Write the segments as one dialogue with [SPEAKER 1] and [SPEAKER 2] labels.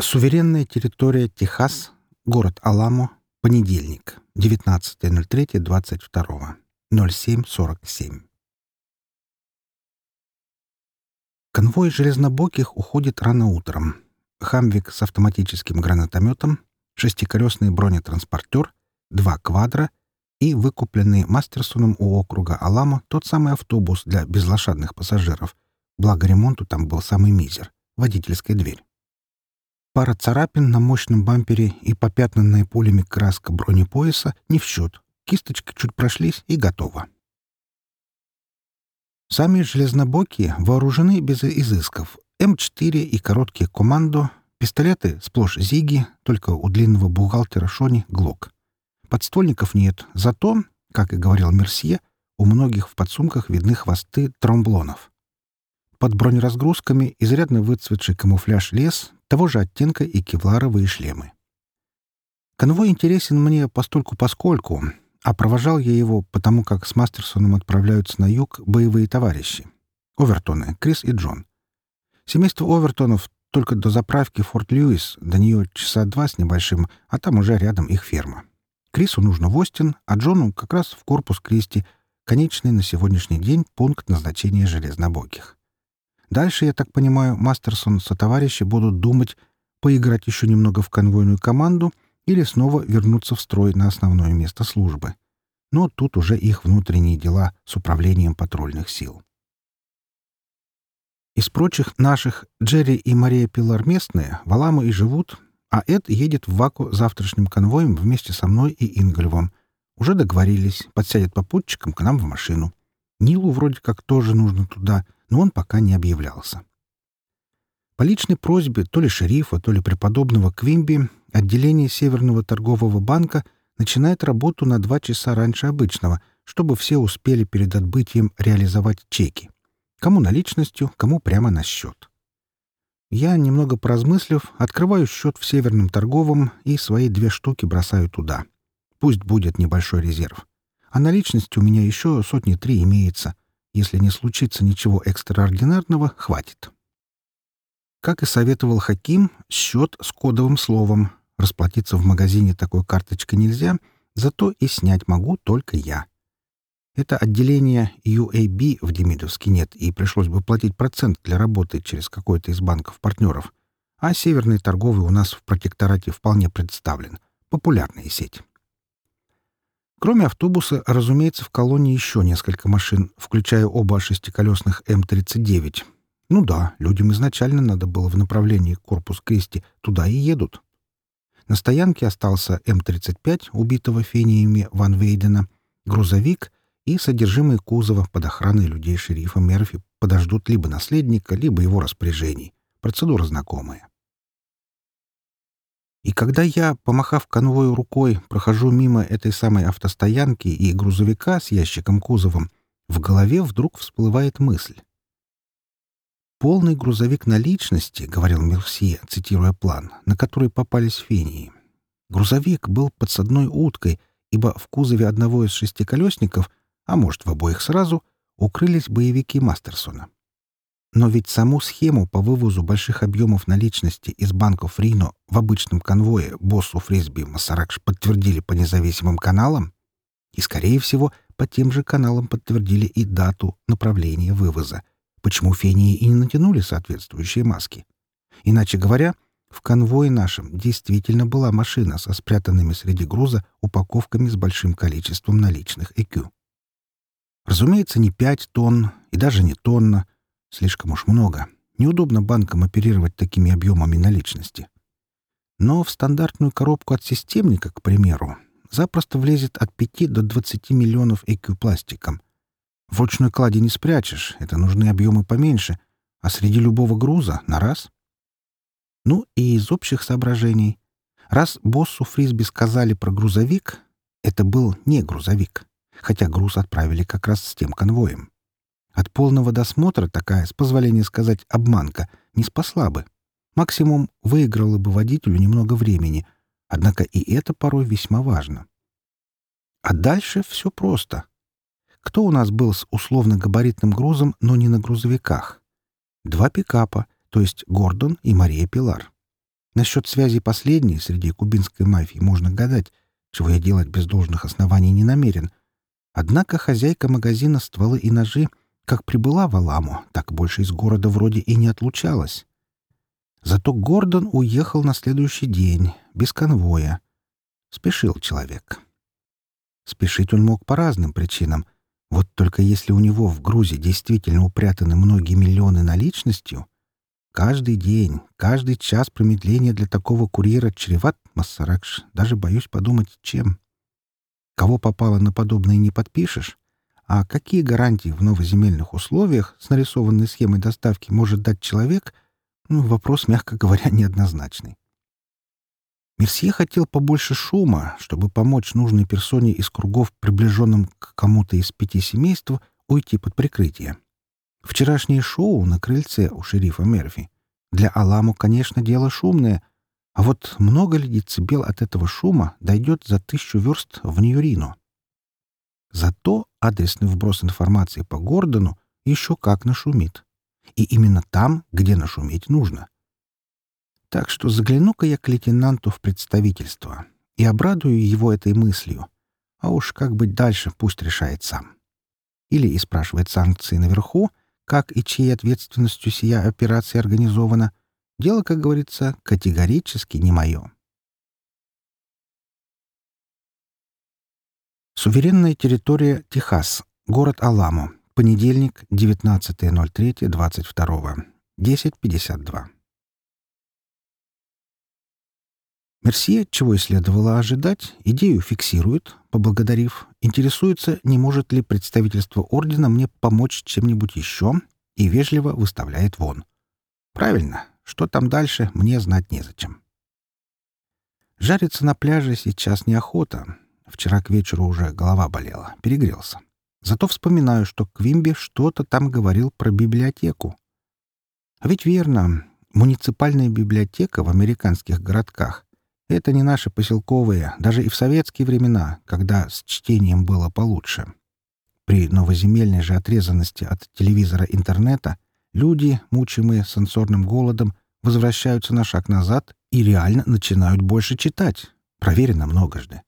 [SPEAKER 1] Суверенная территория Техас, город Аламо, понедельник, 19.03.22, 07.47. Конвой железнобоких уходит рано утром. Хамвик с автоматическим гранатометом, шестиколесный бронетранспортер, два квадра и выкупленный Мастерсоном у округа Алама тот самый автобус для безлошадных пассажиров. Благо ремонту там был самый мизер — водительская дверь. Пара царапин на мощном бампере и попятнанная пулями краска бронепояса не в счет. Кисточки чуть прошлись и готово. Сами железнобокие вооружены без изысков. М4 и короткие командо, пистолеты сплошь Зиги, только у длинного бухгалтера Шони — Глок. Подствольников нет, зато, как и говорил Мерсье, у многих в подсумках видны хвосты тромблонов. Под бронеразгрузками изрядно выцветший камуфляж лес, того же оттенка и кевларовые шлемы. Конвой интересен мне постольку-поскольку, а провожал я его потому, как с Мастерсоном отправляются на юг боевые товарищи. Овертоны, Крис и Джон. Семейство Овертонов только до заправки Форт Льюис, до нее часа два с небольшим, а там уже рядом их ферма. Крису нужно в Остин, а Джону как раз в корпус Кристи, конечный на сегодняшний день пункт назначения железнобоких. Дальше, я так понимаю, Мастерсон со товарищи будут думать, поиграть еще немного в конвойную команду или снова вернуться в строй на основное место службы. Но тут уже их внутренние дела с управлением патрульных сил. Из прочих наших Джерри и Мария Пилар местные, в Аламу и живут, а Эд едет в Ваку завтрашним конвоем вместе со мной и Ингольвом. Уже договорились, подсядет попутчиком к нам в машину. Нилу вроде как тоже нужно туда — но он пока не объявлялся. По личной просьбе то ли шерифа, то ли преподобного Квимби отделение Северного торгового банка начинает работу на два часа раньше обычного, чтобы все успели перед отбытием реализовать чеки. Кому наличностью, кому прямо на счет. Я, немного поразмыслив, открываю счет в Северном торговом и свои две штуки бросаю туда. Пусть будет небольшой резерв. А наличности у меня еще сотни три имеется. Если не случится ничего экстраординарного, хватит. Как и советовал Хаким, счет с кодовым словом. Расплатиться в магазине такой карточкой нельзя, зато и снять могу только я. Это отделение UAB в Демидовске нет, и пришлось бы платить процент для работы через какой-то из банков-партнеров. А северный торговый у нас в протекторате вполне представлен. Популярная сеть. Кроме автобуса, разумеется, в колонне еще несколько машин, включая оба шестиколесных М-39. Ну да, людям изначально надо было в направлении корпус Кристи, туда и едут. На стоянке остался М-35, убитого фениями Ван Вейдена, грузовик и содержимое кузова под охраной людей шерифа Мерфи подождут либо наследника, либо его распоряжений. Процедура знакомая. И когда я, помахав конвою рукой, прохожу мимо этой самой автостоянки и грузовика с ящиком-кузовом, в голове вдруг всплывает мысль. «Полный грузовик наличности», — говорил Мерсье, цитируя план, на который попались фении. Грузовик был подсадной уткой, ибо в кузове одного из шестиколесников, а может, в обоих сразу, укрылись боевики Мастерсона. Но ведь саму схему по вывозу больших объемов наличности из банков Рино в обычном конвое боссу Фрисби Масаракш подтвердили по независимым каналам, и, скорее всего, по тем же каналам подтвердили и дату направления вывоза, почему фении и не натянули соответствующие маски. Иначе говоря, в конвое нашем действительно была машина со спрятанными среди груза упаковками с большим количеством наличных ЭКЮ. Разумеется, не пять тонн и даже не тонна — Слишком уж много. Неудобно банкам оперировать такими объемами наличности. Но в стандартную коробку от системника, к примеру, запросто влезет от 5 до 20 миллионов EQ пластиком. В ручной кладе не спрячешь, это нужны объемы поменьше, а среди любого груза — на раз. Ну и из общих соображений. Раз боссу Фрисби сказали про грузовик, это был не грузовик, хотя груз отправили как раз с тем конвоем. От полного досмотра такая, с позволения сказать, обманка не спасла бы. Максимум выиграла бы водителю немного времени, однако и это порой весьма важно. А дальше все просто. Кто у нас был с условно-габаритным грузом, но не на грузовиках? Два пикапа, то есть Гордон и Мария Пилар. Насчет связи последней среди кубинской мафии можно гадать, чего я делать без должных оснований не намерен. Однако хозяйка магазина стволы и ножи как прибыла в Аламу, так больше из города вроде и не отлучалась. Зато Гордон уехал на следующий день, без конвоя. Спешил человек. Спешить он мог по разным причинам. Вот только если у него в грузе действительно упрятаны многие миллионы наличностью, каждый день, каждый час промедления для такого курьера чреват, Массаракш, даже боюсь подумать, чем. Кого попало на подобное не подпишешь, а какие гарантии в новоземельных условиях с нарисованной схемой доставки может дать человек, ну, вопрос, мягко говоря, неоднозначный. Мерсье хотел побольше шума, чтобы помочь нужной персоне из кругов, приближенным к кому-то из пяти семейств, уйти под прикрытие. Вчерашнее шоу на крыльце у шерифа Мерфи. Для Аламу, конечно, дело шумное, а вот много ли децибел от этого шума дойдет за тысячу верст в Ньюрино? Зато адресный вброс информации по Гордону еще как нашумит. И именно там, где нашуметь нужно. Так что загляну-ка я к лейтенанту в представительство и обрадую его этой мыслью. А уж как быть дальше, пусть решает сам. Или и спрашивает санкции наверху, как и чьей ответственностью сия операция организована. Дело, как говорится, категорически не мое. Суверенная территория Техас. Город Аламо. Понедельник, 19.03.22. 10.52. Мерсье, чего и следовало ожидать, идею фиксирует, поблагодарив, интересуется, не может ли представительство ордена мне помочь чем-нибудь еще, и вежливо выставляет вон. Правильно, что там дальше, мне знать незачем. Жариться на пляже сейчас неохота, Вчера к вечеру уже голова болела, перегрелся. Зато вспоминаю, что Квимби что-то там говорил про библиотеку. А ведь верно, муниципальная библиотека в американских городках — это не наши поселковые, даже и в советские времена, когда с чтением было получше. При новоземельной же отрезанности от телевизора интернета люди, мучимые сенсорным голодом, возвращаются на шаг назад и реально начинают больше читать. Проверено многожды.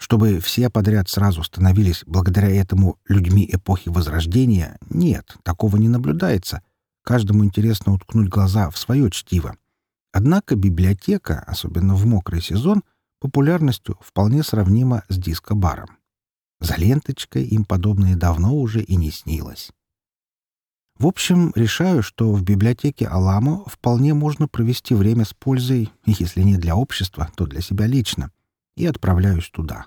[SPEAKER 1] Чтобы все подряд сразу становились благодаря этому людьми эпохи Возрождения, нет, такого не наблюдается. Каждому интересно уткнуть глаза в свое чтиво. Однако библиотека, особенно в мокрый сезон, популярностью вполне сравнима с диско-баром. За ленточкой им подобное давно уже и не снилось. В общем, решаю, что в библиотеке Аламо вполне можно провести время с пользой, если не для общества, то для себя лично и отправляюсь туда.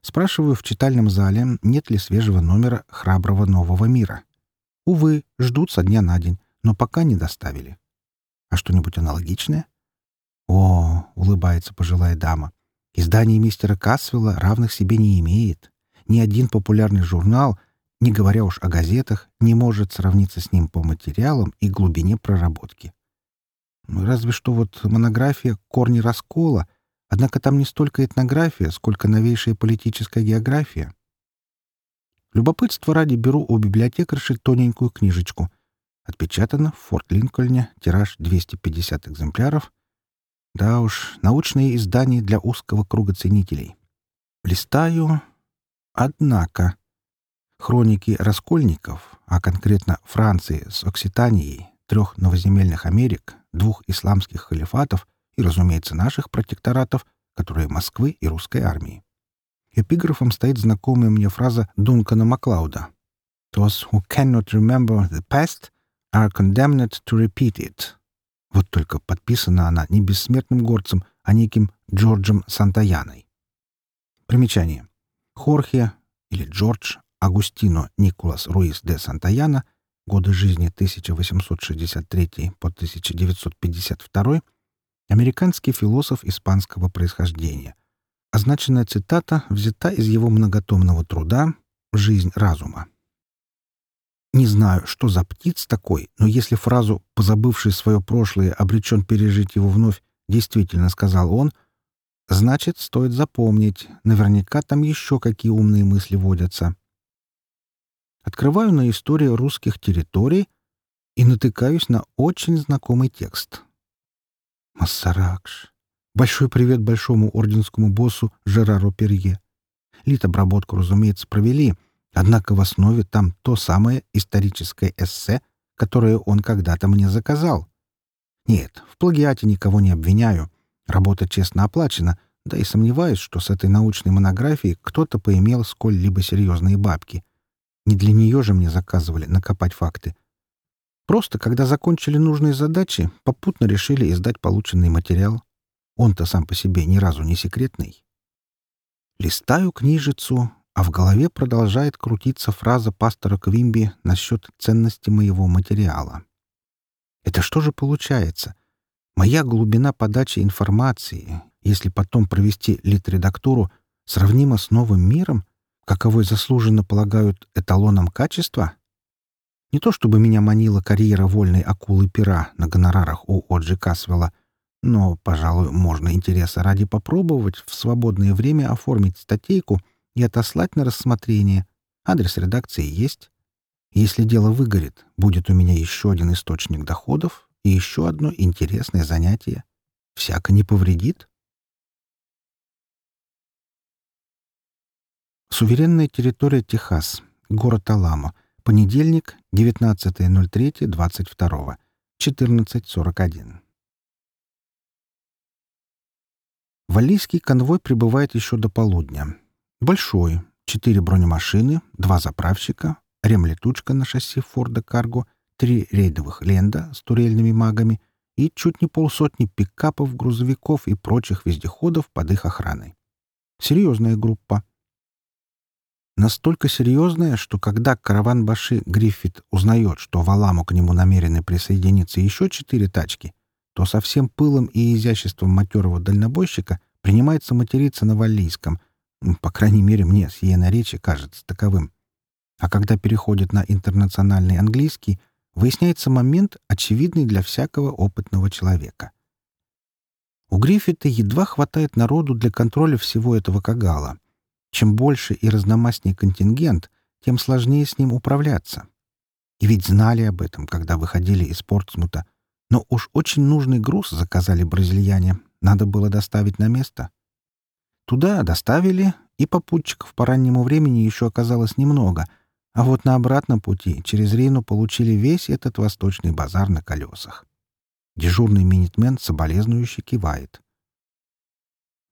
[SPEAKER 1] Спрашиваю в читальном зале, нет ли свежего номера «Храброго нового мира». Увы, ждут со дня на день, но пока не доставили. А что-нибудь аналогичное? О, улыбается пожилая дама. Издание мистера Касвелла равных себе не имеет. Ни один популярный журнал, не говоря уж о газетах, не может сравниться с ним по материалам и глубине проработки. Разве что вот монография «Корни раскола» Однако там не столько этнография, сколько новейшая политическая география. Любопытство ради беру у библиотекарши тоненькую книжечку. Отпечатано в Форт Линкольне, тираж 250 экземпляров. Да уж, научные издания для узкого круга ценителей. Листаю. Однако. Хроники раскольников, а конкретно Франции с Окситанией, трех новоземельных Америк, двух исламских халифатов — и, разумеется, наших протекторатов, которые Москвы и русской армии. Эпиграфом стоит знакомая мне фраза Дункана Маклауда «Those who cannot remember the past are condemned to repeat it». Вот только подписана она не бессмертным горцем, а неким Джорджем Сантаяной. Примечание. Хорхе или Джордж Агустино Николас Руис де Сантаяна, годы жизни 1863 по 1952 Американский философ испанского происхождения. Означенная цитата взята из его многотомного труда «Жизнь разума». Не знаю, что за птиц такой, но если фразу «позабывший свое прошлое обречен пережить его вновь» действительно сказал он, значит, стоит запомнить, наверняка там еще какие умные мысли водятся. Открываю на историю русских территорий и натыкаюсь на очень знакомый текст — Массаракш. Большой привет большому орденскому боссу Жерару Перье. Лит-обработку, разумеется, провели, однако в основе там то самое историческое эссе, которое он когда-то мне заказал. Нет, в плагиате никого не обвиняю. Работа честно оплачена, да и сомневаюсь, что с этой научной монографией кто-то поимел сколь-либо серьезные бабки. Не для нее же мне заказывали накопать факты. Просто, когда закончили нужные задачи, попутно решили издать полученный материал. Он-то сам по себе ни разу не секретный. Листаю книжицу, а в голове продолжает крутиться фраза пастора Квимби насчет ценности моего материала. Это что же получается? Моя глубина подачи информации, если потом провести литредактуру, сравнима с новым миром, каковой заслуженно полагают эталоном качества? Не то чтобы меня манила карьера вольной акулы-пера на гонорарах у Оджи Касвелла, но, пожалуй, можно интереса ради попробовать в свободное время оформить статейку и отослать на рассмотрение. Адрес редакции есть. Если дело выгорит, будет у меня еще один источник доходов и еще одно интересное занятие. Всяко не повредит. Суверенная территория Техас. Город Аламо. Понедельник, 19.03.22. 14.41. Валлийский конвой прибывает еще до полудня. Большой. Четыре бронемашины, два заправщика, ремлетучка на шасси Форда Карго, три рейдовых ленда с турельными магами и чуть не полсотни пикапов, грузовиков и прочих вездеходов под их охраной. Серьезная группа. Настолько серьезная, что когда караван Баши Гриффит узнает, что в Аламу к нему намерены присоединиться еще четыре тачки, то со всем пылом и изяществом матерого дальнобойщика принимается материться на валлийском. По крайней мере, мне с ее наречия кажется таковым. А когда переходит на интернациональный английский, выясняется момент, очевидный для всякого опытного человека. У Гриффита едва хватает народу для контроля всего этого кагала. Чем больше и разномастнее контингент, тем сложнее с ним управляться. И ведь знали об этом, когда выходили из Портсмута — но уж очень нужный груз заказали бразильяне. Надо было доставить на место. Туда доставили, и попутчиков по раннему времени еще оказалось немного. А вот на обратном пути через Рейну получили весь этот восточный базар на колесах. Дежурный минитмен соболезнующий кивает.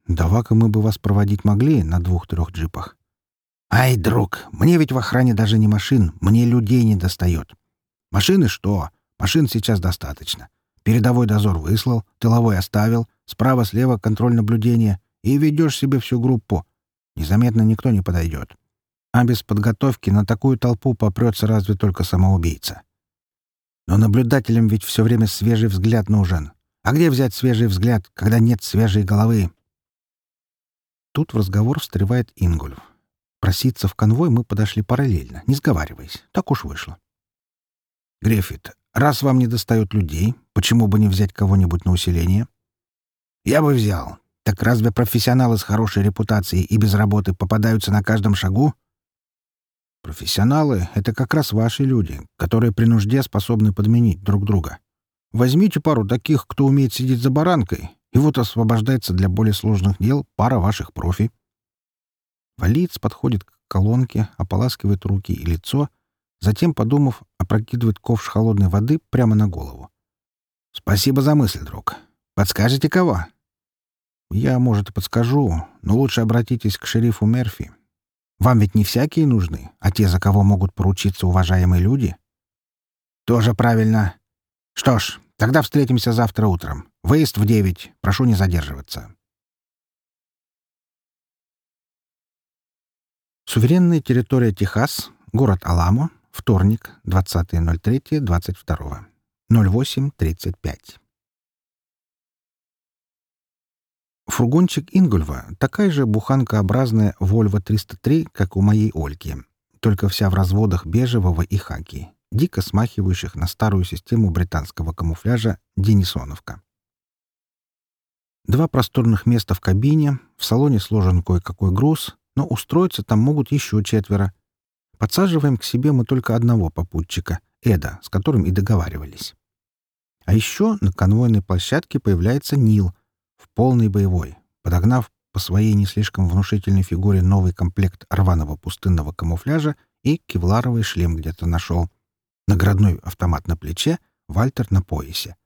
[SPEAKER 1] «Давака мы бы вас проводить могли на двух-трех джипах». «Ай, друг, мне ведь в охране даже не машин, мне людей не достает. Машины что? Машин сейчас достаточно. Передовой дозор выслал, тыловой оставил, справа-слева контроль наблюдения и ведешь себе всю группу. Незаметно никто не подойдет. А без подготовки на такую толпу попрется разве только самоубийца. Но наблюдателям ведь все время свежий взгляд нужен. А где взять свежий взгляд, когда нет свежей головы? Тут в разговор встревает Ингольф. Проситься в конвой мы подошли параллельно, не сговариваясь. Так уж вышло. «Греффит, Раз вам не достают людей, почему бы не взять кого-нибудь на усиление? Я бы взял. Так разве профессионалы с хорошей репутацией и без работы попадаются на каждом шагу? Профессионалы — это как раз ваши люди, которые при нужде способны подменить друг друга. Возьмите пару таких, кто умеет сидеть за баранкой, и вот освобождается для более сложных дел пара ваших профи. Валиец подходит к колонке, ополаскивает руки и лицо Затем, подумав, опрокидывает ковш холодной воды прямо на голову. «Спасибо за мысль, друг. Подскажете, кого?» «Я, может, и подскажу, но лучше обратитесь к шерифу Мерфи. Вам ведь не всякие нужны, а те, за кого могут поручиться уважаемые люди?» «Тоже правильно. Что ж, тогда встретимся завтра утром. Выезд в девять. Прошу не задерживаться». Суверенная территория Техас, город Аламо, Вторник, 20.03.22. 08.35. Фургончик Ингольва — такая же буханкообразная Volvo 303, как у моей Ольки, только вся в разводах бежевого и хаки, дико смахивающих на старую систему британского камуфляжа «Денисоновка». Два просторных места в кабине, в салоне сложен кое-какой груз, но устроиться там могут еще четверо — Подсаживаем к себе мы только одного попутчика, Эда, с которым и договаривались. А еще на конвойной площадке появляется Нил в полной боевой, подогнав по своей не слишком внушительной фигуре новый комплект рваного пустынного камуфляжа и кевларовый шлем где-то нашел. Наградной автомат на плече, Вальтер на поясе.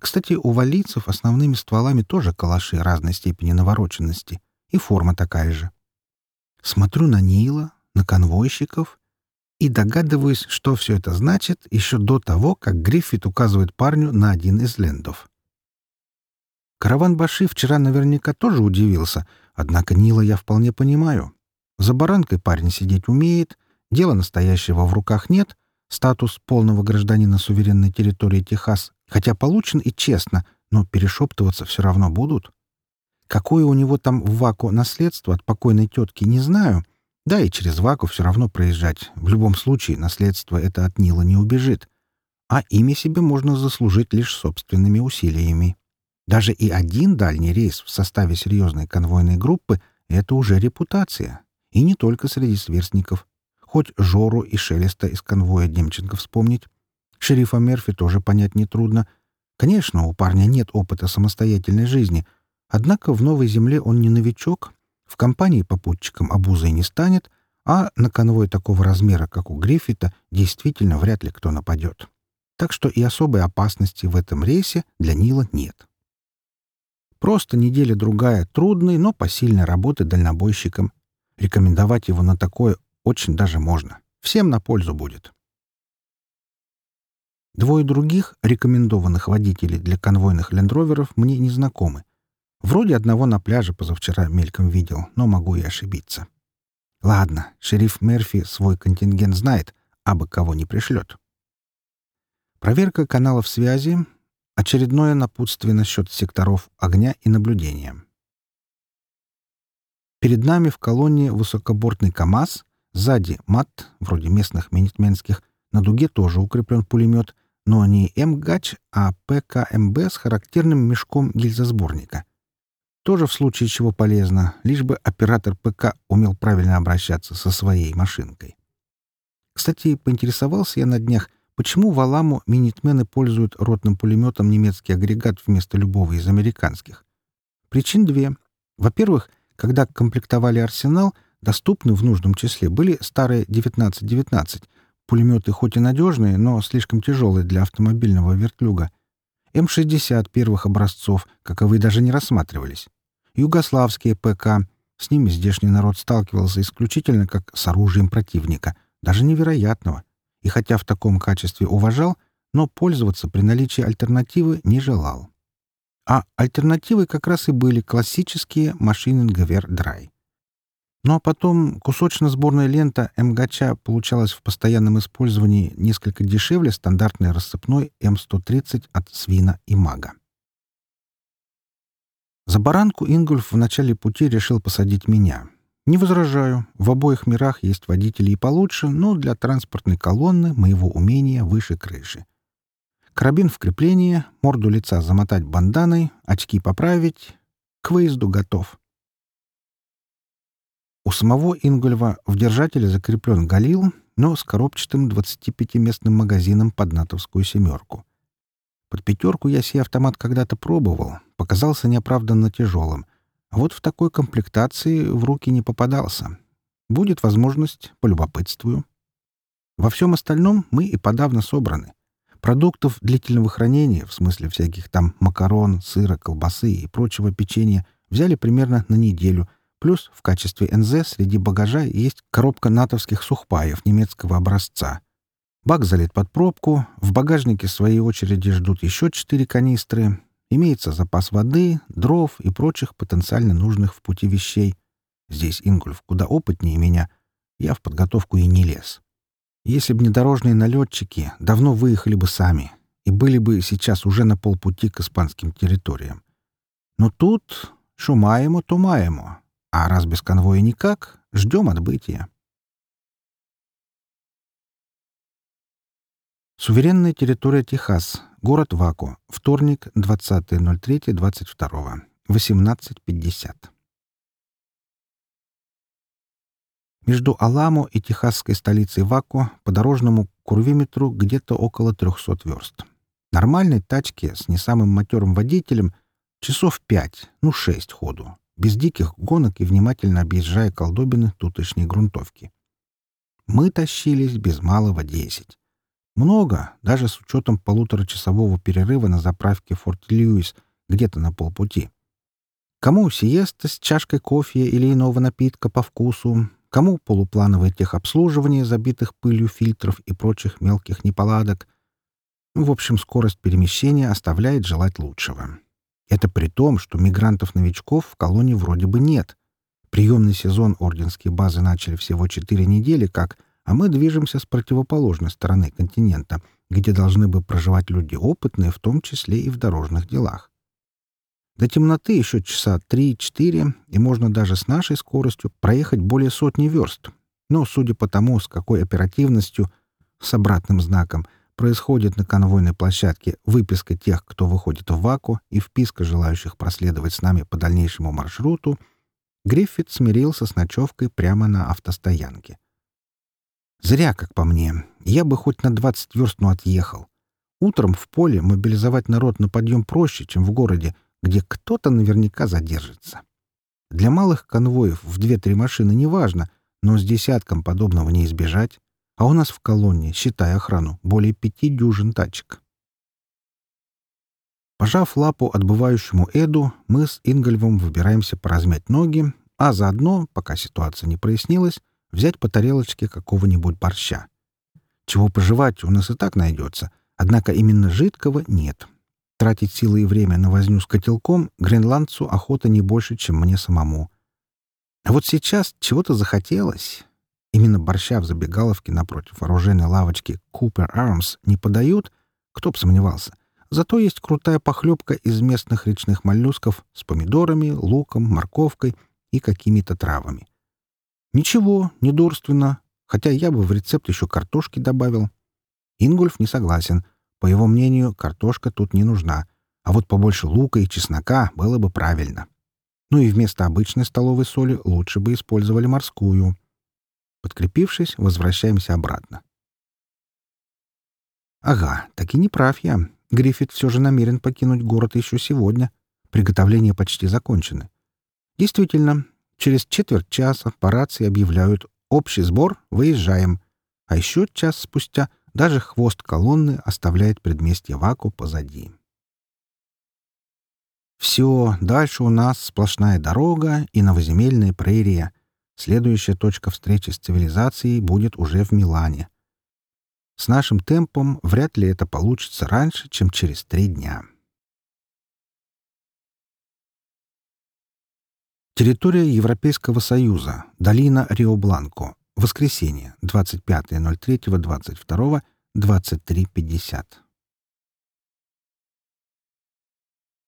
[SPEAKER 1] Кстати, у валийцев основными стволами тоже калаши разной степени навороченности, и форма такая же. Смотрю на Нила, на конвойщиков и догадываюсь, что все это значит еще до того, как Гриффит указывает парню на один из лендов. Караван Баши вчера наверняка тоже удивился, однако Нила я вполне понимаю. За баранкой парень сидеть умеет, дела настоящего в руках нет, статус полного гражданина суверенной территории Техас, хотя получен и честно, но перешептываться все равно будут. Какое у него там в Ваку наследство от покойной тетки, не знаю — да, и через Ваку все равно проезжать. В любом случае, наследство это от Нила не убежит. А имя себе можно заслужить лишь собственными усилиями. Даже и один дальний рейс в составе серьезной конвойной группы — это уже репутация. И не только среди сверстников. Хоть Жору и Шелеста из конвоя Демченко вспомнить. Шерифа Мерфи тоже понять нетрудно. Конечно, у парня нет опыта самостоятельной жизни, однако в новой земле он не новичок, в компании попутчиком обузой не станет, а на конвой такого размера, как у Гриффита, действительно вряд ли кто нападет. Так что и особой опасности в этом рейсе для Нила нет. Просто неделя-другая трудной, но посильной работы дальнобойщиком. Рекомендовать его на такое очень даже можно. Всем на пользу будет. Двое других рекомендованных водителей для конвойных лендроверов мне не знакомы. Вроде одного на пляже позавчера мельком видел, но могу и ошибиться. Ладно, шериф Мерфи свой контингент знает, а бы кого не пришлет. Проверка каналов связи, очередное напутствие насчет секторов огня и наблюдения. Перед нами в колонне высокобортный КАМАЗ, сзади МАТ, вроде местных минитменских, на дуге тоже укреплен пулемет, но не МГАЧ, а ПКМБ с характерным мешком гильзосборника. Тоже в случае чего полезно, лишь бы оператор ПК умел правильно обращаться со своей машинкой. Кстати, поинтересовался я на днях, почему в Аламу минитмены пользуют ротным пулеметом немецкий агрегат вместо любого из американских. Причин две. Во-первых, когда комплектовали арсенал, доступны в нужном числе были старые 1919, пулеметы хоть и надежные, но слишком тяжелые для автомобильного вертлюга. М-60 первых образцов, каковы даже не рассматривались югославские ПК. С ними здешний народ сталкивался исключительно как с оружием противника, даже невероятного. И хотя в таком качестве уважал, но пользоваться при наличии альтернативы не желал. А альтернативы как раз и были классические Машиненгевер Драй. Ну а потом кусочно-сборная лента МГЧ получалась в постоянном использовании несколько дешевле стандартной рассыпной М130 от Свина и Мага. За баранку Ингольф в начале пути решил посадить меня. Не возражаю, в обоих мирах есть водители и получше, но для транспортной колонны моего умения выше крыши. Карабин в крепление, морду лица замотать банданой, очки поправить. К выезду готов. У самого Ингольва в держателе закреплен галил, но с коробчатым 25-местным магазином под натовскую «семерку». Под пятерку я сей автомат когда-то пробовал, показался неоправданно тяжелым. А вот в такой комплектации в руки не попадался. Будет возможность, полюбопытствую. Во всем остальном мы и подавно собраны. Продуктов длительного хранения, в смысле всяких там макарон, сыра, колбасы и прочего печенья, взяли примерно на неделю, плюс в качестве НЗ среди багажа есть коробка натовских сухпаев немецкого образца — Бак залит под пробку, в багажнике в своей очереди ждут еще четыре канистры, имеется запас воды, дров и прочих потенциально нужных в пути вещей. Здесь Ингульф куда опытнее меня, я в подготовку и не лез. Если б не дорожные налетчики, давно выехали бы сами и были бы сейчас уже на полпути к испанским территориям. Но тут шумаемо, тумаемо, а раз без конвоя никак, ждем отбытия. Суверенная территория Техас. Город Ваку. Вторник, 20.03.22. 18.50. Между Аламо и техасской столицей Ваку по дорожному курвиметру где-то около 300 верст. Нормальной тачке с не самым матерым водителем часов пять, ну шесть ходу, без диких гонок и внимательно объезжая колдобины тутошней грунтовки. Мы тащились без малого десять. Много, даже с учетом полуторачасового перерыва на заправке Форт Льюис, где-то на полпути. Кому сиеста с чашкой кофе или иного напитка по вкусу, кому полуплановое техобслуживание забитых пылью фильтров и прочих мелких неполадок. В общем, скорость перемещения оставляет желать лучшего. Это при том, что мигрантов-новичков в колонии вроде бы нет. Приемный сезон орденские базы начали всего четыре недели как, а мы движемся с противоположной стороны континента, где должны бы проживать люди опытные, в том числе и в дорожных делах. До темноты еще часа три-четыре, и можно даже с нашей скоростью проехать более сотни верст. Но, судя по тому, с какой оперативностью, с обратным знаком, происходит на конвойной площадке выписка тех, кто выходит в ВАКу, и вписка желающих проследовать с нами по дальнейшему маршруту, Гриффит смирился с ночевкой прямо на автостоянке. Зря, как по мне. Я бы хоть на 20 верст, но отъехал. Утром в поле мобилизовать народ на подъем проще, чем в городе — где кто-то наверняка задержится. Для малых конвоев в две-три машины неважно, но с десятком подобного не избежать. А у нас в колонне, считая охрану, более пяти дюжин тачек. Пожав лапу отбывающему Эду, мы с Ингольвом выбираемся поразмять ноги, а заодно, пока ситуация не прояснилась, взять по тарелочке какого-нибудь борща. Чего пожевать у нас и так найдется, однако именно жидкого нет. Тратить силы и время на возню с котелком гренландцу охота не больше, чем мне самому. А вот сейчас чего-то захотелось. Именно борща в забегаловке напротив оружейной лавочки Cooper Arms не подают, кто б сомневался. Зато есть крутая похлебка из местных речных моллюсков с помидорами, луком, морковкой и какими-то травами. Ничего, недурственно, хотя я бы в рецепт еще картошки добавил. Ингульф не согласен — по его мнению, картошка тут не нужна, а вот побольше лука и чеснока было бы правильно. Ну и вместо обычной столовой соли лучше бы использовали морскую. Подкрепившись, возвращаемся обратно. Ага, так и не прав я. Гриффит все же намерен покинуть город еще сегодня. Приготовления почти закончены. Действительно, через четверть часа по рации объявляют «Общий сбор, выезжаем». А еще час спустя даже хвост колонны оставляет предместье Ваку позади. Все, дальше у нас сплошная дорога и новоземельная прерия. Следующая точка встречи с цивилизацией будет уже в Милане. С нашим темпом вряд ли это получится раньше, чем через три дня. Территория Европейского Союза. Долина Рио-Бланко. Воскресенье, 25.03.22, 23.50.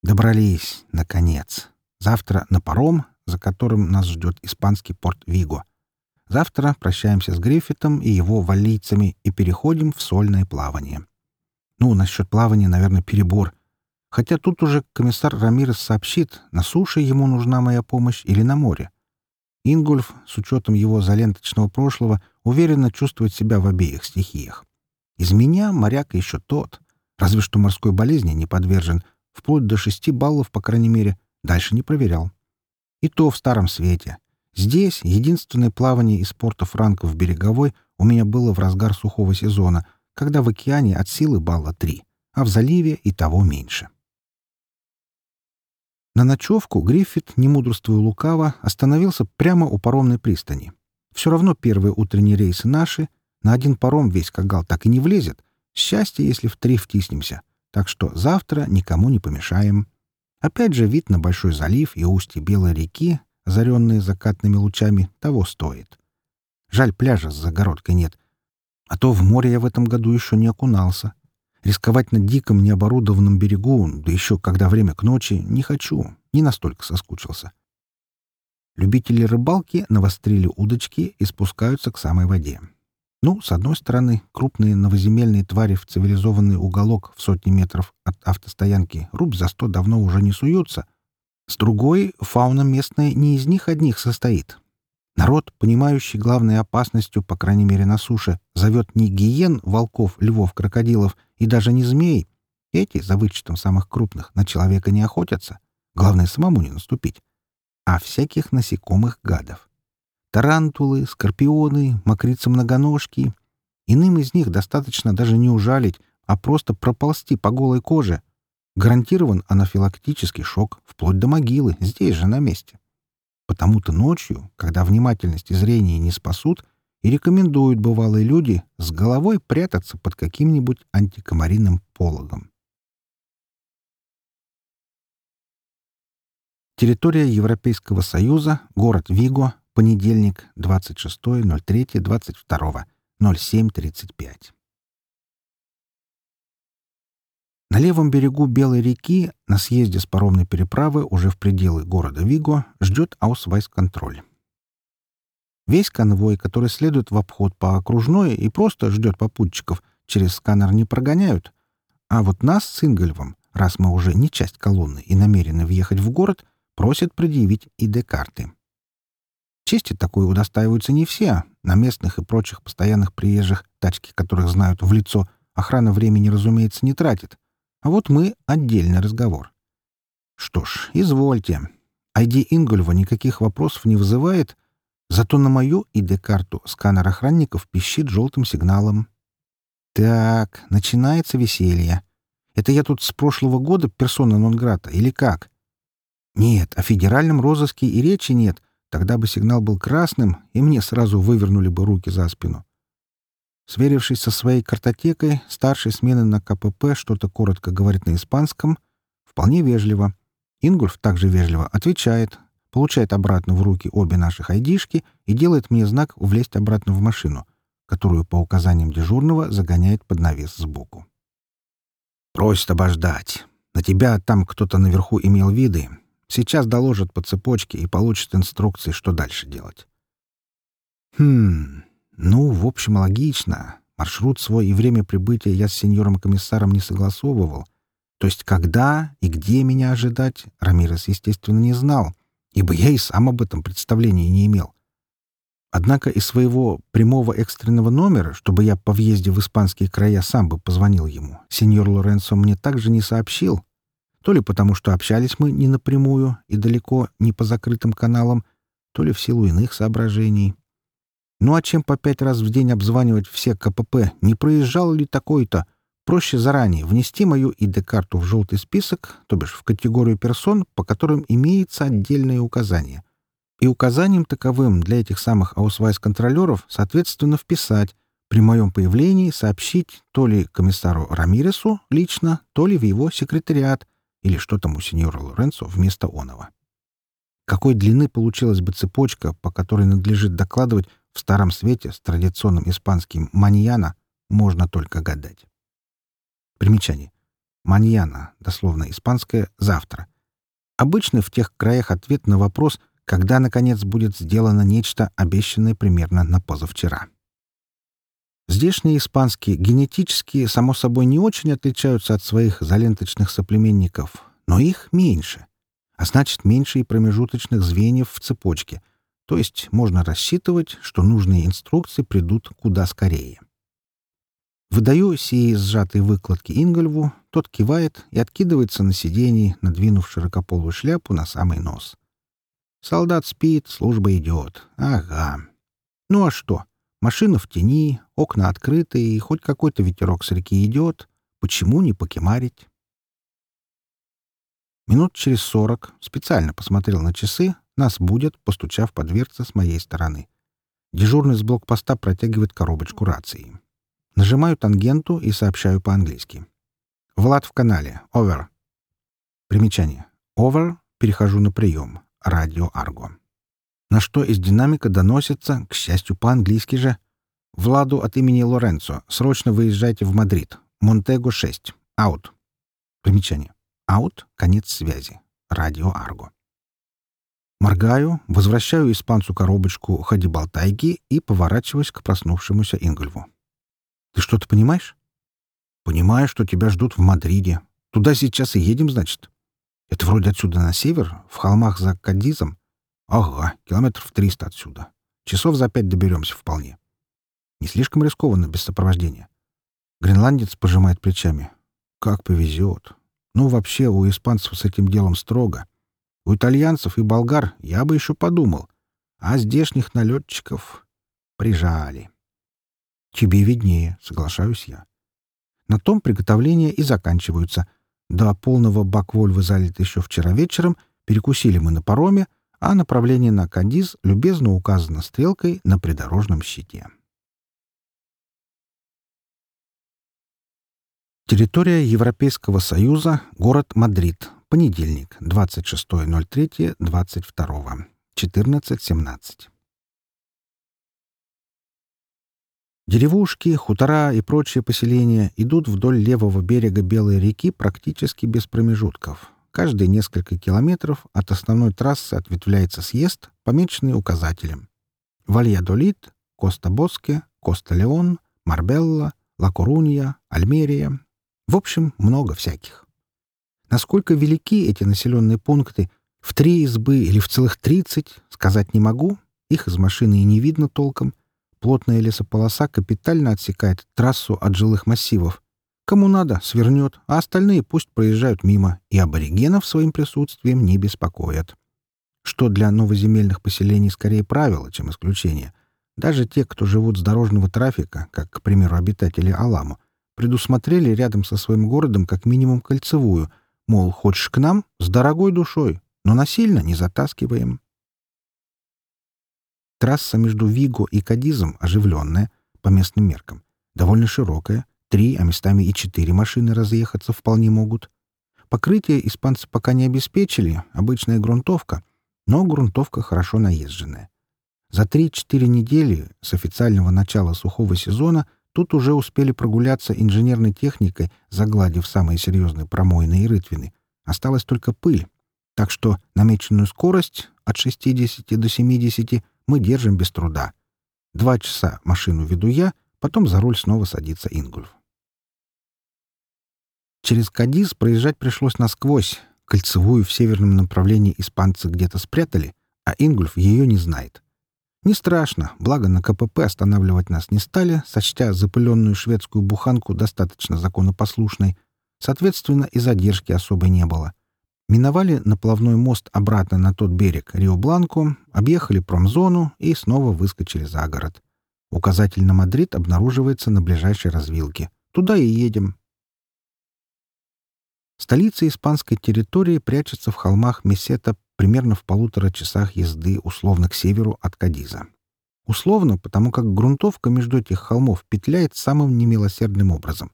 [SPEAKER 1] Добрались, наконец. Завтра на паром, за которым нас ждет испанский порт Виго. Завтра прощаемся с Гриффитом и его валийцами и переходим в сольное плавание. Ну, насчет плавания, наверное, перебор. Хотя тут уже комиссар Рамирес сообщит, на суше ему нужна моя помощь или на море. Ингульф, с учетом его заленточного прошлого, уверенно чувствует себя в обеих стихиях. Из меня моряк еще тот, разве что морской болезни не подвержен, вплоть до шести баллов, по крайней мере, дальше не проверял. И то в старом свете. Здесь единственное плавание из порта Франка в Береговой у меня было в разгар сухого сезона, когда в океане от силы балла три, а в заливе и того меньше. На ночевку Гриффит, не мудрствуя лукаво, остановился прямо у паромной пристани. Все равно первые утренние рейсы наши, на один паром весь кагал так и не влезет. Счастье, если в три втиснемся. Так что завтра никому не помешаем. Опять же, вид на большой залив и устье Белой реки, озаренные закатными лучами, того стоит. Жаль, пляжа с загородкой нет. А то в море я в этом году еще не окунался. Рисковать на диком необорудованном берегу, да еще когда время к ночи, не хочу, не настолько соскучился. Любители рыбалки навострили удочки и спускаются к самой воде. Ну, с одной стороны, крупные новоземельные твари в цивилизованный уголок в сотни метров от автостоянки рубь за сто давно уже не суются. С другой, фауна местная не из них одних состоит. Народ, понимающий главной опасностью, по крайней мере на суше, зовет не гиен, волков, львов, крокодилов и даже не змей, Эти, за вычетом самых крупных, на человека не охотятся. Главное, самому не наступить. А всяких насекомых гадов. Тарантулы, скорпионы, мокрицы-многоножки. Иным из них достаточно даже не ужалить, а просто проползти по голой коже. Гарантирован анафилактический шок, вплоть до могилы, здесь же, на месте. Потому-то ночью, когда внимательность и зрение не спасут, и рекомендуют бывалые люди с головой прятаться под каким-нибудь антикомариным пологом. Территория Европейского Союза, город Виго, понедельник, 26.03.22, 07.35. На левом берегу Белой реки, на съезде с паромной переправы, уже в пределы города Виго, ждет Аусвайс-контроль. Весь конвой, который следует в обход по окружной и просто ждет попутчиков, через сканер не прогоняют. А вот нас с Ингольвом, раз мы уже не часть колонны и намерены въехать в город, просят предъявить ИД-карты. Чести такой удостаиваются не все. На местных и прочих постоянных приезжих, тачки которых знают в лицо, охрана времени, разумеется, не тратит. А вот мы — отдельный разговор. Что ж, извольте. ID Ингольва никаких вопросов не вызывает, зато на мою ID-карту сканер охранников пищит желтым сигналом. Так, начинается веселье. Это я тут с прошлого года персона нон-грата или как? Нет, о федеральном розыске и речи нет. Тогда бы сигнал был красным, и мне сразу вывернули бы руки за спину. Сверившись со своей картотекой, старший смены на КПП что-то коротко говорит на испанском, вполне вежливо. Ингульф также вежливо отвечает, получает обратно в руки обе наших айдишки и делает мне знак влезть обратно в машину, которую по указаниям дежурного загоняет под навес сбоку. «Просит обождать. На тебя там кто-то наверху имел виды. Сейчас доложат по цепочке и получат инструкции, что дальше делать». «Хм...» Ну, в общем, логично. Маршрут свой и время прибытия я с сеньором-комиссаром не согласовывал. То есть когда и где меня ожидать, Рамирес, естественно, не знал, ибо я и сам об этом представления не имел. Однако из своего прямого экстренного номера, чтобы я по въезде в испанские края сам бы позвонил ему, сеньор Лоренцо мне также не сообщил. То ли потому, что общались мы не напрямую и далеко, не по закрытым каналам, то ли в силу иных соображений. Ну а чем по пять раз в день обзванивать все КПП? Не проезжал ли такой-то? Проще заранее внести мою ИД-карту в желтый список, то бишь в категорию персон, по которым имеется отдельное указание. И указанием таковым для этих самых аусвайс-контролеров, соответственно, вписать, при моем появлении сообщить то ли комиссару Рамиресу лично, то ли в его секретариат, или что там у сеньора Лоренцо вместо оного. Какой длины получилась бы цепочка, по которой надлежит докладывать в Старом Свете с традиционным испанским «маньяна» можно только гадать. Примечание. «Маньяна», дословно испанское «завтра». Обычно в тех краях ответ на вопрос, когда, наконец, будет сделано нечто, обещанное примерно на позавчера. Здешние испанские генетически, само собой, не очень отличаются от своих заленточных соплеменников, но их меньше, а значит, меньше и промежуточных звеньев в цепочке, то есть можно рассчитывать, что нужные инструкции придут куда скорее. Выдаю сии сжатые выкладки Ингольву, тот кивает и откидывается на сиденье, надвинув широкополую шляпу на самый нос. Солдат спит, служба идет. Ага. Ну а что? Машина в тени, окна открыты, и хоть какой-то ветерок с реки идет. Почему не покемарить? Минут через сорок специально посмотрел на часы, нас будет, постучав по дверце с моей стороны. Дежурный с блокпоста протягивает коробочку рации. Нажимаю тангенту и сообщаю по-английски. «Влад в канале. Over». Примечание. «Over» — перехожу на прием. Радиоарго. На что из динамика доносится, к счастью, по-английски же. «Владу от имени Лоренцо. Срочно выезжайте в Мадрид. Монтего 6. Out». Примечание. Out — конец связи. Радиоарго. Моргаю, возвращаю испанцу коробочку ходи-болтайки и поворачиваюсь к проснувшемуся Ингольву. «Ты что-то понимаешь?» «Понимаю, что тебя ждут в Мадриде. Туда сейчас и едем, значит?» «Это вроде отсюда на север, в холмах за Кадизом?» «Ага, километров триста отсюда. Часов за пять доберемся вполне. Не слишком рискованно без сопровождения». Гренландец пожимает плечами. Как повезет. Ну, вообще, у испанцев с этим делом строго. У итальянцев и болгар я бы еще подумал. А здешних налетчиков прижали. Тебе виднее, соглашаюсь я. На том приготовления и заканчиваются. До полного бак-вольвы залит еще вчера вечером, перекусили мы на пароме, а направление на Кадиз любезно указано стрелкой на придорожном щите. Территория Европейского Союза, город Мадрид. Понедельник, 26.03.22. 14.17. Деревушки, хутора и прочие поселения идут вдоль левого берега Белой реки практически без промежутков. Каждые несколько километров от основной трассы ответвляется съезд, помеченный указателем. Вальядолид, Коста-Боске, Коста-Леон, Марбелла, Ла-Корунья, Альмерия. В общем, много всяких. Насколько велики эти населенные пункты, в три избы или в целых тридцать, сказать не могу, их из машины и не видно толком, Плотная лесополоса капитально отсекает трассу от жилых массивов. Кому надо, свернет, а остальные пусть проезжают мимо, и аборигенов своим присутствием не беспокоят. Что для новоземельных поселений скорее правило, чем исключение. Даже те, кто живут с дорожного трафика, как, к примеру, обитатели Аламу, предусмотрели рядом со своим городом как минимум кольцевую, мол, хочешь к нам — с дорогой душой, но насильно не затаскиваем. Трасса между Виго и Кадизом оживленная, по местным меркам, довольно широкая, три, а местами и четыре машины разъехаться вполне могут. Покрытие испанцы пока не обеспечили, обычная грунтовка, но грунтовка хорошо наезженная. За три-четыре недели с официального начала сухого сезона тут уже успели прогуляться инженерной техникой, загладив самые серьезные промоины и рытвины. Осталась только пыль. Так что намеченную скорость от 60 до 70 мы держим без труда. Два часа машину веду я, потом за руль снова садится Ингульф. Через Кадиз проезжать пришлось насквозь. Кольцевую в северном направлении испанцы где-то спрятали, а Ингульф ее не знает. Не страшно, благо на КПП останавливать нас не стали, сочтя запыленную шведскую буханку достаточно законопослушной. Соответственно, и задержки особой не было. Миновали наплавной мост обратно на тот берег Рио-Бланко, объехали промзону и снова выскочили за город. Указатель на Мадрид обнаруживается на ближайшей развилке. Туда и едем. Столица испанской территории прячется в холмах Месета примерно в полутора часах езды условно к северу от Кадиза. Условно, потому как грунтовка между этих холмов петляет самым немилосердным образом.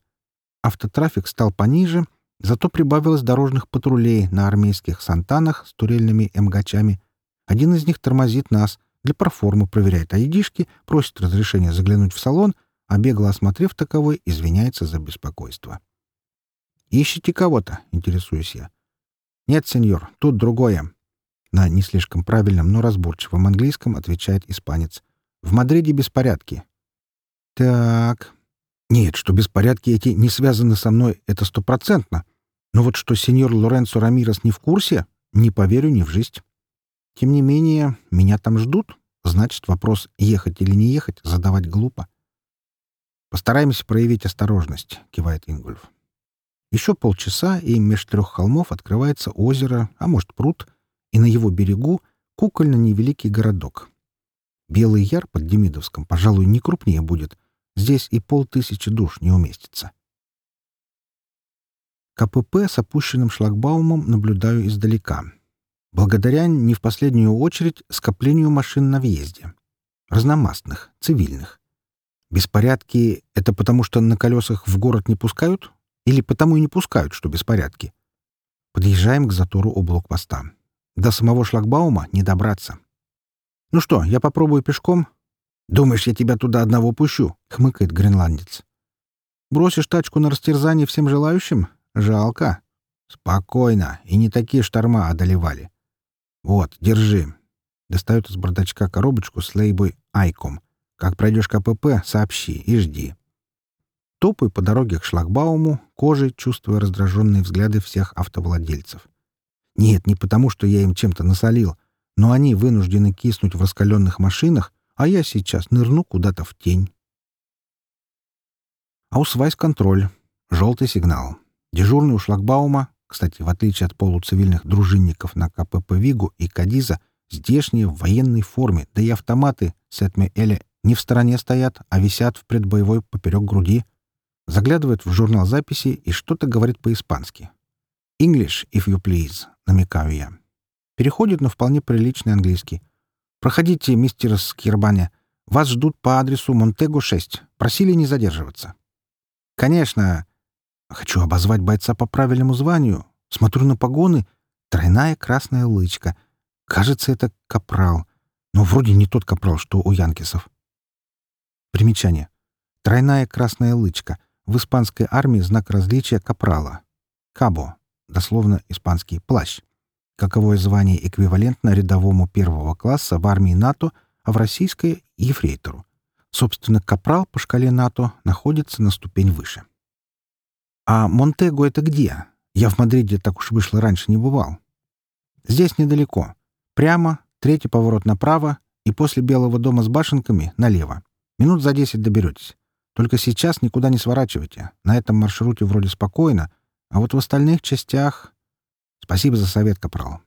[SPEAKER 1] Автотрафик стал пониже — Зато прибавилось дорожных патрулей на армейских сантанах с турельными эмгачами. Один из них тормозит нас, для проформы проверяет айдишки, просит разрешения заглянуть в салон, а бегло осмотрев таковой, извиняется за беспокойство. «Ищете кого-то?» — интересуюсь я. «Нет, сеньор, тут другое». На не слишком правильном, но разборчивом английском отвечает испанец. «В Мадриде беспорядки». «Так, нет, что беспорядки эти не связаны со мной, это стопроцентно. Но вот что сеньор Лоренцо Рамирес не в курсе, не поверю ни в жизнь. Тем не менее, меня там ждут. Значит, вопрос, ехать или не ехать, задавать глупо. «Постараемся проявить осторожность», — кивает Ингульф. Еще полчаса, и меж трех холмов открывается озеро, а может пруд, и на его берегу кукольно-невеликий городок. Белый Яр под Демидовском, пожалуй, не крупнее будет, Здесь и полтысячи душ не уместится. КПП с опущенным шлагбаумом наблюдаю издалека. Благодаря не в последнюю очередь скоплению машин на въезде. Разномастных, цивильных. Беспорядки — это потому, что на колесах в город не пускают? Или потому и не пускают, что беспорядки? Подъезжаем к затору у блокпоста. До самого шлагбаума не добраться. Ну что, я попробую пешком? «Думаешь, я тебя туда одного пущу?» — хмыкает гренландец. «Бросишь тачку на растерзание всем желающим? Жалко. Спокойно, и не такие шторма одолевали. Вот, держи». Достает из бардачка коробочку с лейбой «Айком». Как пройдешь КПП, сообщи и жди. Топаю по дороге к шлагбауму, кожей чувствуя раздраженные взгляды всех автовладельцев. Нет, не потому, что я им чем-то насолил, но они вынуждены киснуть в раскаленных машинах, а я сейчас нырну куда-то в тень. Аусвайс-контроль. Желтый сигнал. Дежурный у шлагбаума, кстати, в отличие от полуцивильных дружинников на КПП «Вигу» и «Кадиза», здешние в военной форме, да и автоматы Сетме Эля не в стороне стоят, а висят в предбоевой поперек груди. Заглядывает в журнал записи и что-то говорит по-испански. «English, if you please», — намекаю я. Переходит на вполне приличный английский. «Проходите, мистер Скирбаня. Вас ждут по адресу Монтего 6. Просили не задерживаться». «Конечно. Хочу обозвать бойца по правильному званию. Смотрю на погоны. Тройная красная лычка. Кажется, это капрал. Но вроде не тот капрал, что у янкисов. Примечание. Тройная красная лычка. В испанской армии знак различия капрала. Кабо. Дословно испанский плащ. Каковое звание эквивалентно рядовому первого класса в армии НАТО, а в российской — ефрейтору. Собственно, капрал по шкале НАТО находится на ступень выше. А Монтего — это где? Я в Мадриде так уж вышло раньше не бывал. Здесь недалеко. Прямо, третий поворот направо и после Белого дома с башенками налево. Минут за десять доберетесь. Только сейчас никуда не сворачивайте. На этом маршруте вроде спокойно, а вот в остальных частях... Спасибо за совет, капрал.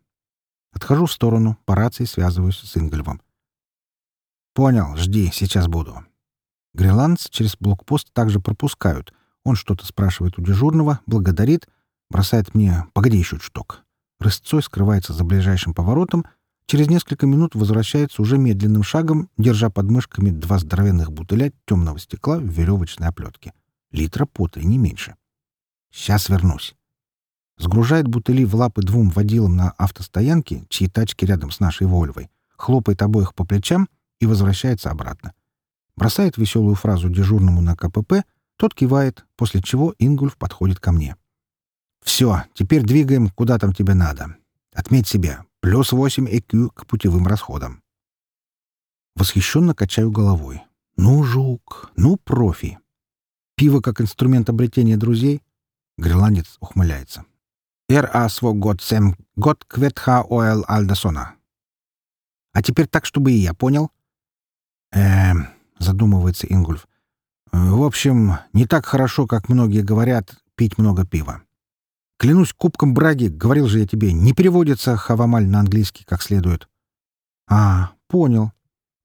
[SPEAKER 1] Отхожу в сторону, по рации связываюсь с Ингольвом. Понял, жди, сейчас буду. Гриландц через блокпост также пропускают. Он что-то спрашивает у дежурного, благодарит, бросает мне «погоди еще чуток». Рысцой скрывается за ближайшим поворотом, через несколько минут возвращается уже медленным шагом, держа под мышками два здоровенных бутыля темного стекла в веревочной оплетке. Литра пота и не меньше. Сейчас вернусь. Сгружает бутыли в лапы двум водилам на автостоянке, чьи тачки рядом с нашей Вольвой, хлопает обоих по плечам и возвращается обратно. Бросает веселую фразу дежурному на КПП, тот кивает, после чего Ингульф подходит ко мне. «Все, теперь двигаем, куда там тебе надо. Отметь себе, плюс 8 ЭКЮ к путевым расходам». Восхищенно качаю головой. «Ну, жук, ну, профи. Пиво как инструмент обретения друзей?» Гренландец ухмыляется. «Эр а сво год сем год кветха оэл альдасона». «А теперь так, чтобы и я понял?» «Эм...» — задумывается Ингульф. «В общем, не так хорошо, как многие говорят, пить много пива. Клянусь кубком браги, говорил же я тебе, не переводится хавамаль на английский как следует». «А, понял.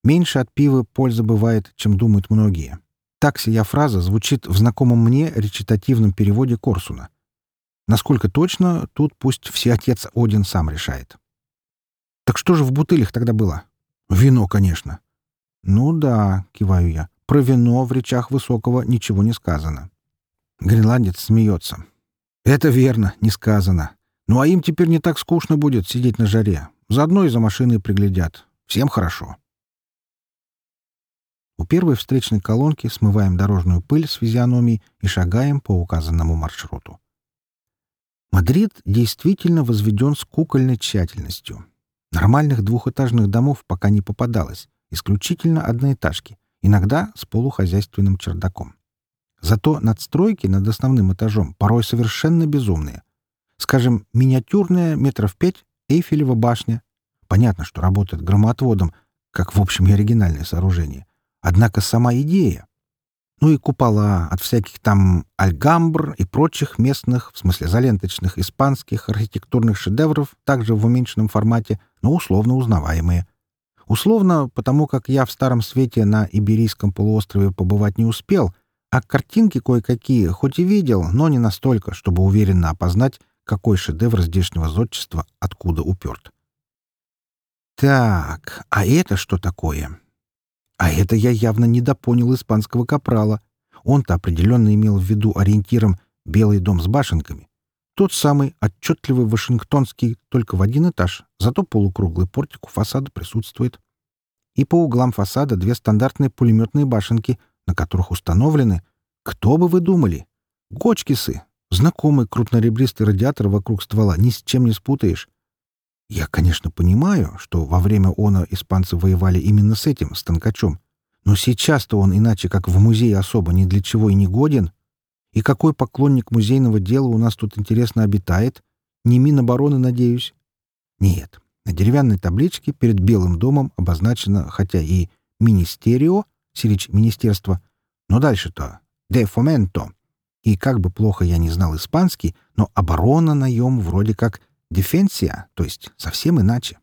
[SPEAKER 1] Меньше от пива пользы бывает, чем думают многие». Так сия фраза звучит в знакомом мне речитативном переводе Корсуна. Насколько точно, тут пусть всеотец Один сам решает. Так что же в бутылях тогда было? Вино, конечно. Ну да, киваю я. Про вино в речах Высокого ничего не сказано. Гренландец смеется. Это верно, не сказано. Ну а им теперь не так скучно будет сидеть на жаре. Заодно и за машиной приглядят. Всем хорошо. У первой встречной колонки смываем дорожную пыль с физиономией и шагаем по указанному маршруту. Мадрид действительно возведен с кукольной тщательностью. Нормальных двухэтажных домов пока не попадалось, исключительно одноэтажки, иногда с полухозяйственным чердаком. Зато надстройки над основным этажом порой совершенно безумные. Скажем, миниатюрная метров пять Эйфелева башня. Понятно, что работает громоотводом, как, в общем, и оригинальное сооружение. Однако сама идея. Ну и купола от всяких там альгамбр и прочих местных, в смысле заленточных испанских архитектурных шедевров, также в уменьшенном формате, но условно узнаваемые. Условно, потому как я в Старом Свете на Иберийском полуострове побывать не успел, а картинки кое-какие хоть и видел, но не настолько, чтобы уверенно опознать, какой шедевр здешнего зодчества откуда уперт. Так, а это что такое? А это я явно недопонял испанского капрала. Он-то определенно имел в виду ориентиром «Белый дом с башенками». Тот самый отчетливый вашингтонский, только в один этаж, зато полукруглый портик у фасада присутствует. И по углам фасада две стандартные пулеметные башенки, на которых установлены, кто бы вы думали, гочкисы, знакомый крупноребристый радиатор вокруг ствола, ни с чем не спутаешь. Я, конечно, понимаю, что во время она испанцы воевали именно с этим станкачом, но сейчас-то он иначе как в музее особо ни для чего и не годен. И какой поклонник музейного дела у нас тут интересно обитает? Не Минобороны, надеюсь? Нет, на деревянной табличке перед Белым домом обозначено, хотя и «Министерио», сирич «Министерство», но дальше-то «Де Фоменто», И как бы плохо я не знал испанский, но оборона наем вроде как дефенсия, то есть совсем иначе.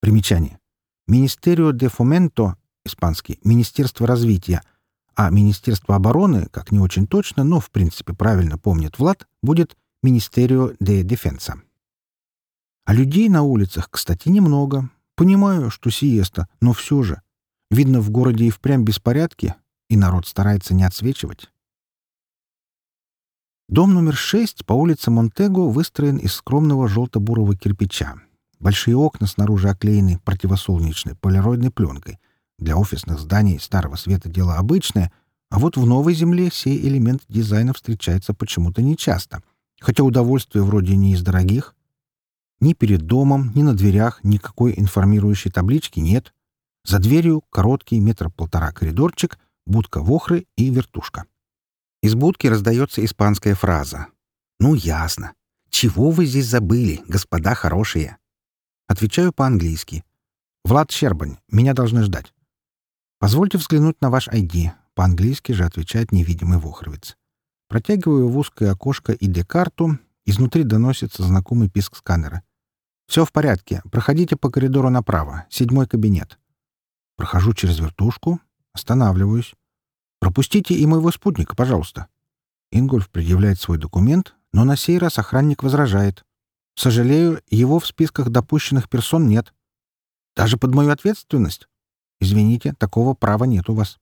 [SPEAKER 1] Примечание. Министерио де Фоменто, испанский, Министерство развития, а Министерство обороны, как не очень точно, но в принципе правильно помнит Влад, будет Министерио де Дефенса. А людей на улицах, кстати, немного. Понимаю, что сиеста, но все же. Видно, в городе и впрямь беспорядки, и народ старается не отсвечивать. Дом номер шесть по улице Монтего выстроен из скромного желто-бурого кирпича. Большие окна снаружи оклеены противосолнечной полироидной пленкой. Для офисных зданий старого света дело обычное, а вот в новой земле сей элемент дизайна встречается почему-то нечасто, хотя удовольствие вроде не из дорогих. Ни перед домом, ни на дверях никакой информирующей таблички нет. За дверью короткий метр полтора коридорчик, будка вохры и вертушка. Из будки раздается испанская фраза. «Ну, ясно. Чего вы здесь забыли, господа хорошие?» Отвечаю по-английски. «Влад Щербань, меня должны ждать». «Позвольте взглянуть на ваш ID», — по-английски же отвечает невидимый вохровец. Протягиваю в узкое окошко ID-карту, изнутри доносится знакомый писк сканера. «Все в порядке. Проходите по коридору направо. Седьмой кабинет». Прохожу через вертушку, останавливаюсь. «Пропустите и моего спутника, пожалуйста». Ингольф предъявляет свой документ, но на сей раз охранник возражает. «Сожалею, его в списках допущенных персон нет. Даже под мою ответственность. Извините, такого права нет у вас».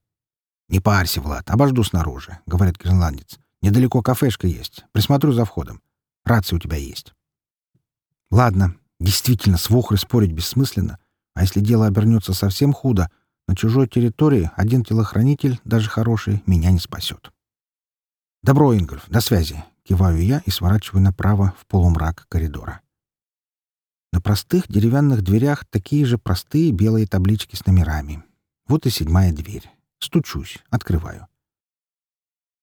[SPEAKER 1] «Не парься, Влад, обожду снаружи», — говорит гренландец. «Недалеко кафешка есть. Присмотрю за входом. Рация у тебя есть». «Ладно, действительно, с Вохрой спорить бессмысленно. А если дело обернется совсем худо, на чужой территории один телохранитель, даже хороший, меня не спасет. «Добро, Ингольф, до связи!» — киваю я и сворачиваю направо в полумрак коридора. На простых деревянных дверях такие же простые белые таблички с номерами. Вот и седьмая дверь. Стучусь, открываю.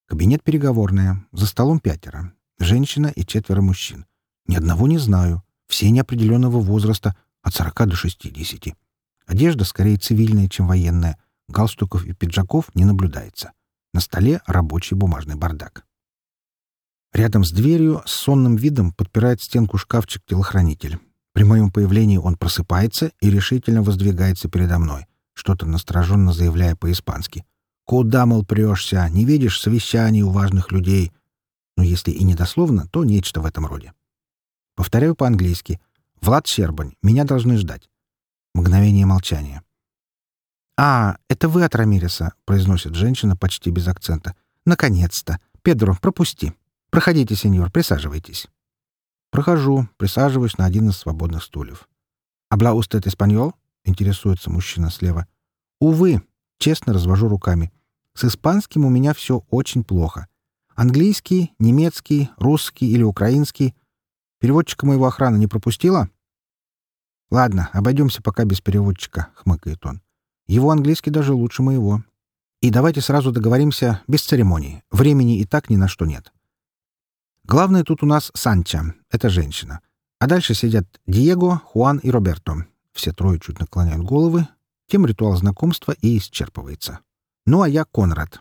[SPEAKER 1] Кабинет переговорная. За столом пятеро. Женщина и четверо мужчин. Ни одного не знаю. Все неопределенного возраста, от сорока до шестидесяти. Одежда скорее цивильная, чем военная. Галстуков и пиджаков не наблюдается. На столе рабочий бумажный бардак. Рядом с дверью с сонным видом подпирает стенку шкафчик телохранитель. При моем появлении он просыпается и решительно воздвигается передо мной, что-то настороженно заявляя по-испански. «Куда, мол, прешься? Не видишь совещаний у важных людей?» Но если и недословно, то нечто в этом роде. Повторяю по-английски. «Влад Щербань, меня должны ждать. Мгновение молчания. «А, это вы от Рамиреса», — произносит женщина почти без акцента. «Наконец-то! Педро, пропусти. Проходите, сеньор, присаживайтесь». Прохожу, присаживаюсь на один из свободных стульев. «Абла устет испаньол?» — интересуется мужчина слева. «Увы», — честно развожу руками. «С испанским у меня все очень плохо. Английский, немецкий, русский или украинский. Переводчика моего охрана не пропустила?» «Ладно, обойдемся пока без переводчика», — хмыкает он. «Его английский даже лучше моего. И давайте сразу договоримся без церемоний. Времени и так ни на что нет. Главное тут у нас Санча, это женщина. А дальше сидят Диего, Хуан и Роберто. Все трое чуть наклоняют головы. Тем ритуал знакомства и исчерпывается. Ну, а я Конрад.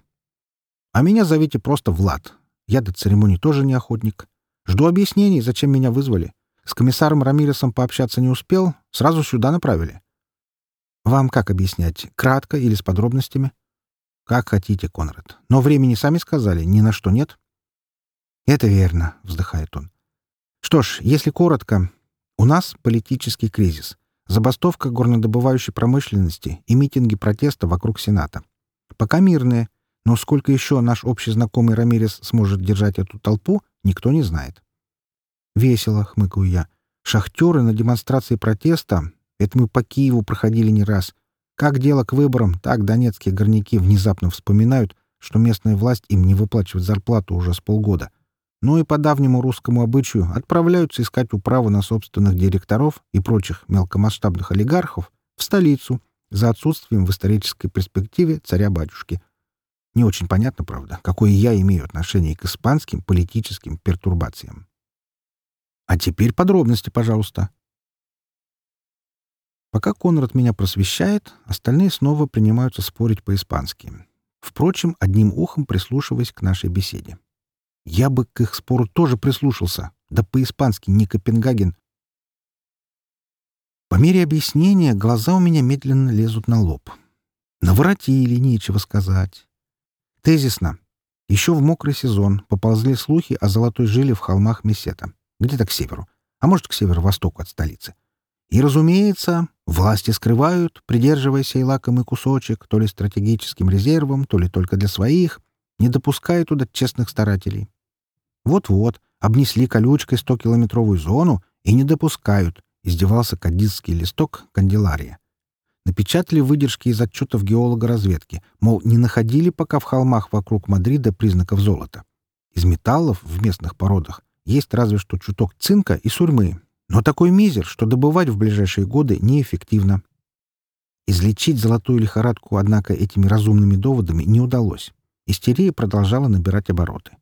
[SPEAKER 1] А меня зовите просто Влад. Я до церемоний тоже не охотник. Жду объяснений, зачем меня вызвали. С комиссаром Рамиресом пообщаться не успел, сразу сюда направили. Вам как объяснять, кратко или с подробностями? Как хотите, Конрад. Но времени сами сказали, ни на что нет. Это верно, вздыхает он. Что ж, если коротко, у нас политический кризис, забастовка горнодобывающей промышленности и митинги протеста вокруг Сената. Пока мирные, но сколько еще наш общий знакомый Рамирес сможет держать эту толпу, никто не знает. «Весело», — хмыкаю я. «Шахтеры на демонстрации протеста — это мы по Киеву проходили не раз. Как дело к выборам, так донецкие горняки внезапно вспоминают, что местная власть им не выплачивает зарплату уже с полгода. Ну и по давнему русскому обычаю отправляются искать управу на собственных директоров и прочих мелкомасштабных олигархов в столицу за отсутствием в исторической перспективе царя-батюшки. Не очень понятно, правда, какое я имею отношение к испанским политическим пертурбациям. А теперь подробности, пожалуйста. Пока Конрад меня просвещает, остальные снова принимаются спорить по-испански. Впрочем, одним ухом прислушиваясь к нашей беседе. Я бы к их спору тоже прислушался. Да по-испански не Копенгаген. По мере объяснения глаза у меня медленно лезут на лоб. Наворотили, нечего сказать. Тезисно. Еще в мокрый сезон поползли слухи о золотой жиле в холмах Месета. Где-то к северу. А может, к северо-востоку от столицы. И, разумеется, власти скрывают, придерживая сей лакомый кусочек, то ли стратегическим резервом, то ли только для своих, не допуская туда честных старателей. Вот-вот, обнесли колючкой 100-километровую зону и не допускают, издевался кадистский листок канделария. Напечатали выдержки из отчетов геолога разведки, мол, не находили пока в холмах вокруг Мадрида признаков золота. Из металлов в местных породах есть разве что чуток цинка и сурьмы, но такой мизер, что добывать в ближайшие годы неэффективно. Излечить золотую лихорадку, однако, этими разумными доводами не удалось. Истерия продолжала набирать обороты.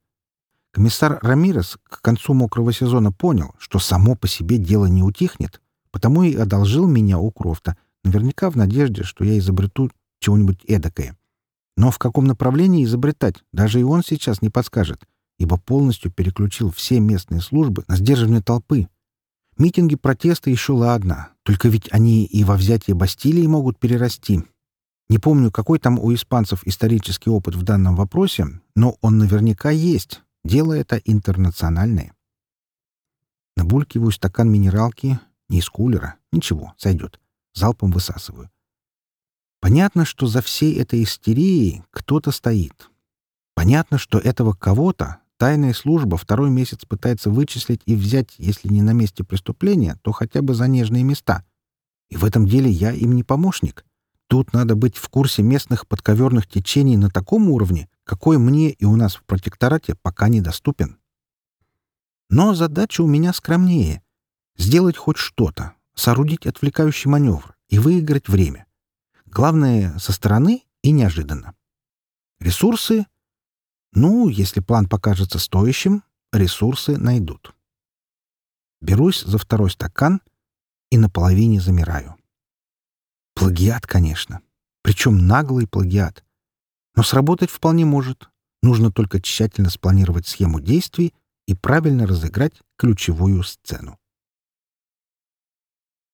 [SPEAKER 1] Комиссар Рамирес к концу мокрого сезона понял, что само по себе дело не утихнет, потому и одолжил меня у Крофта, наверняка в надежде, что я изобрету чего-нибудь эдакое. Но в каком направлении изобретать, даже и он сейчас не подскажет, ибо полностью переключил все местные службы на сдерживание толпы. Митинги протеста еще ладно, только ведь они и во взятие Бастилии могут перерасти. Не помню, какой там у испанцев исторический опыт в данном вопросе, но он наверняка есть, Дело это интернациональное. Набулькиваю стакан минералки, не из кулера, ничего, сойдет. Залпом высасываю. Понятно, что за всей этой истерией кто-то стоит. Понятно, что этого кого-то тайная служба второй месяц пытается вычислить и взять, если не на месте преступления, то хотя бы за нежные места. И в этом деле я им не помощник. Тут надо быть в курсе местных подковерных течений на таком уровне, какой мне и у нас в протекторате пока недоступен. Но задача у меня скромнее — сделать хоть что-то, соорудить отвлекающий маневр и выиграть время. Главное — со стороны и неожиданно. Ресурсы? Ну, если план покажется стоящим, ресурсы найдут. Берусь за второй стакан и наполовине замираю. Плагиат, конечно. Причем наглый плагиат — но сработать вполне может. Нужно только тщательно спланировать схему действий и правильно разыграть ключевую сцену.